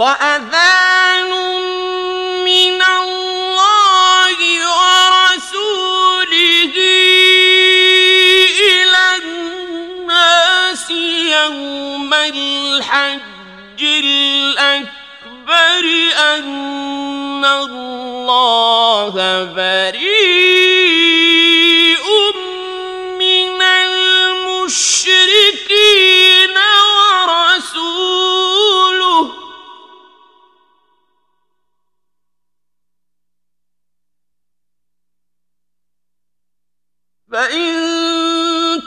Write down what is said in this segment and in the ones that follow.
وأذان من الله ورسوله إلى الناس يوم الحج الأكبر أن الله بريء فَإِن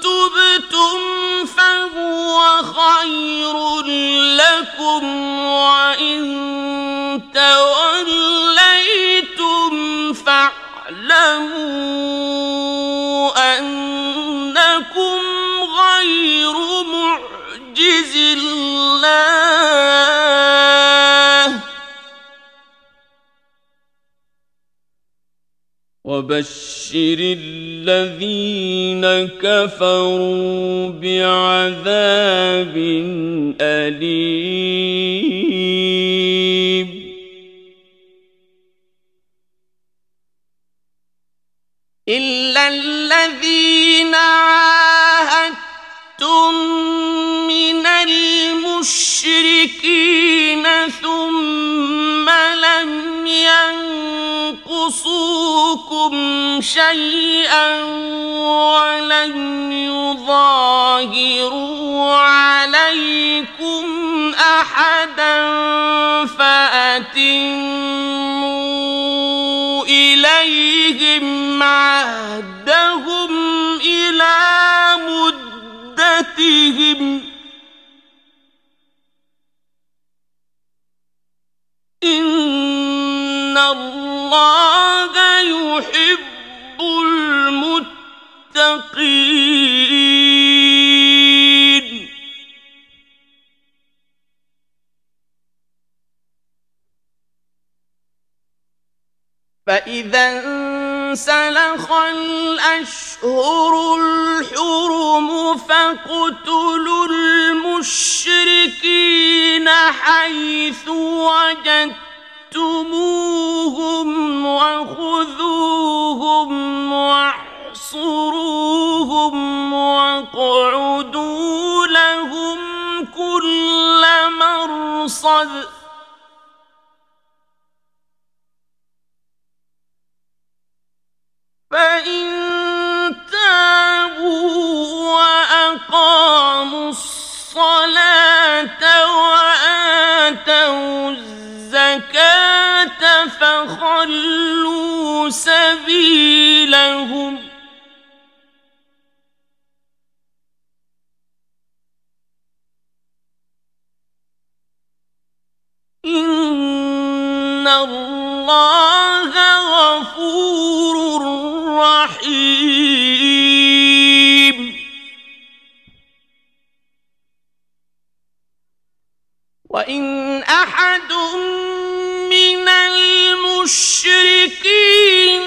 تُبْتُمْ فَهُوَ خَيْرٌ لَّكُمْ وَإِن تَوَلَّيْتُمْ فَاعْلَمُوا أَنَّكُمْ غَيْرُ مُعْجِزِ اللَّهِ وبشر بشر الذين كفروا بعذاب أليم إلا الذين عاهدتم من المشركين ثم لم ينفروا يعصوكم شيئا ولن يظاهروا عليكم أحدا فأتموا إليهم عهدهم إلى مدتهم إن الله الله يحب المتقين فإذا انسلخ الأشهر الحرم فاقتلوا المشركين حيث وجدتم فاقتلوهم وخذوهم واحصروهم واقعدوا لهم كل مرصد فإن تابوا وأقاموا الصلاة سبيلهم. إن الله غفور رحيم. وإن أحد من المشركين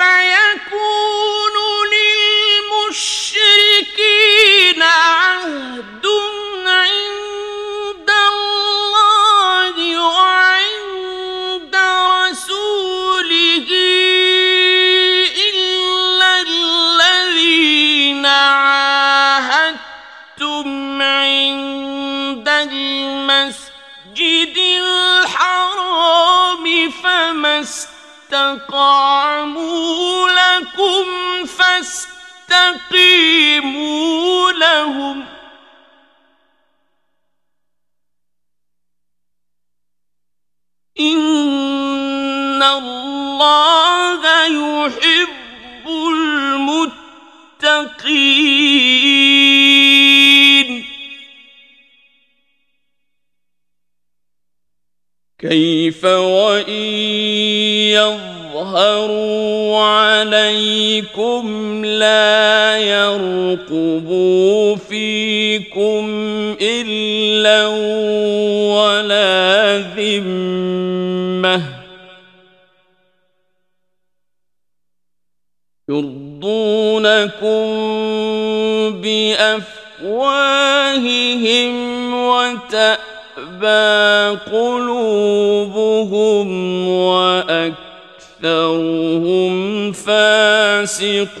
فَيَ لهم فاستقيموا لهم. إن الله يحب المتقين. كيف وإن يظهروا عليكم لا يرقبوا فيكم إلا ولا ذمة يرضونكم بأفواههم وتأبى قلوبهم وأكبر أكثرهم فاسقون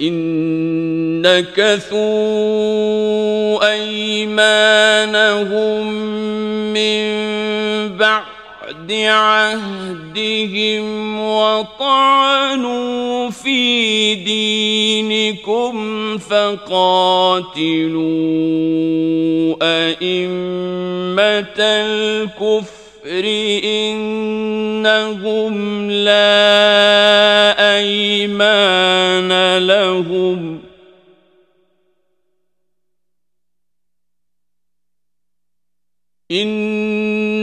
ان نكثوا ايمانهم من بعد عهدهم وطعنوا في دينكم فقاتلوا ائمه الكفر انهم لا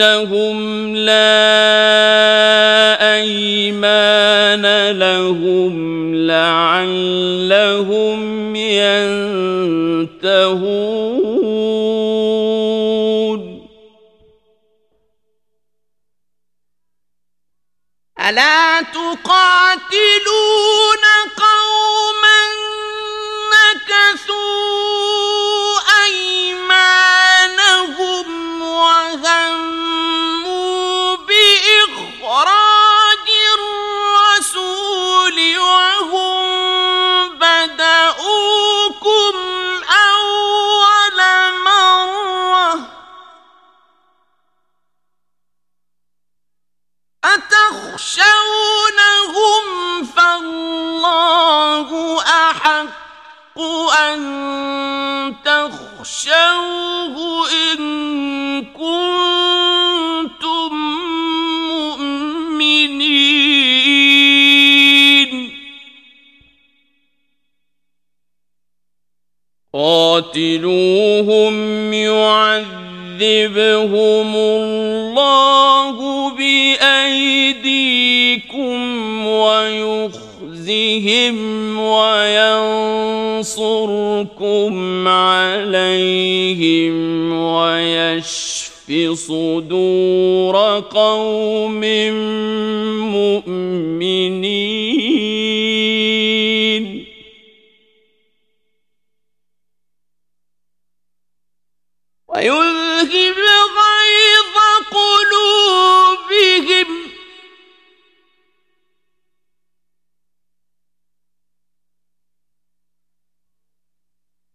إنهم لا أيمان لهم لعلهم ينتهون ألا تقاتلون قوم قاتلوهم يعذبهم الله بأيديكم ويخزهم وينصركم عليهم ويشف صدور قوم مؤمنين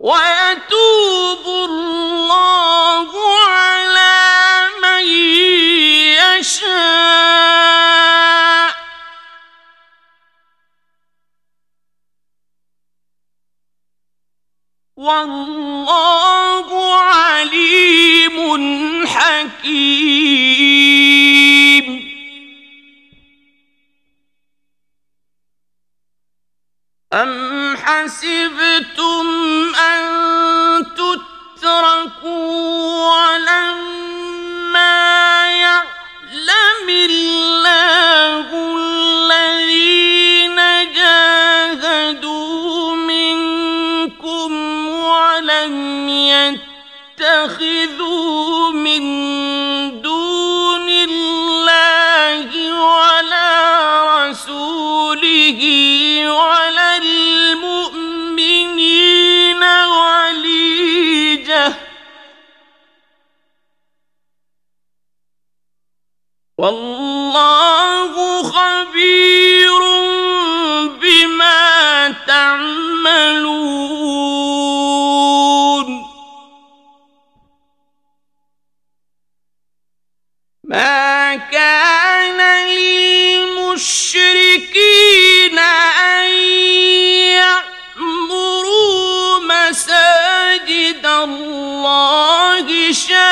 ويتوب الله على من يشاء والله عليم حكيم أَمَّا حسبتم أن تتركوا ولم والله خبير بما تعملون. ما كان للمشركين أن يعمروا مساجد الله شيئا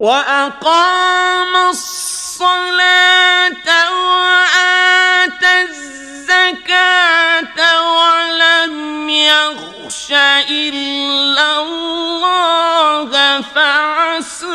وأقام الصلاة وآتى الزكاة ولم يخش إلا الله فعسى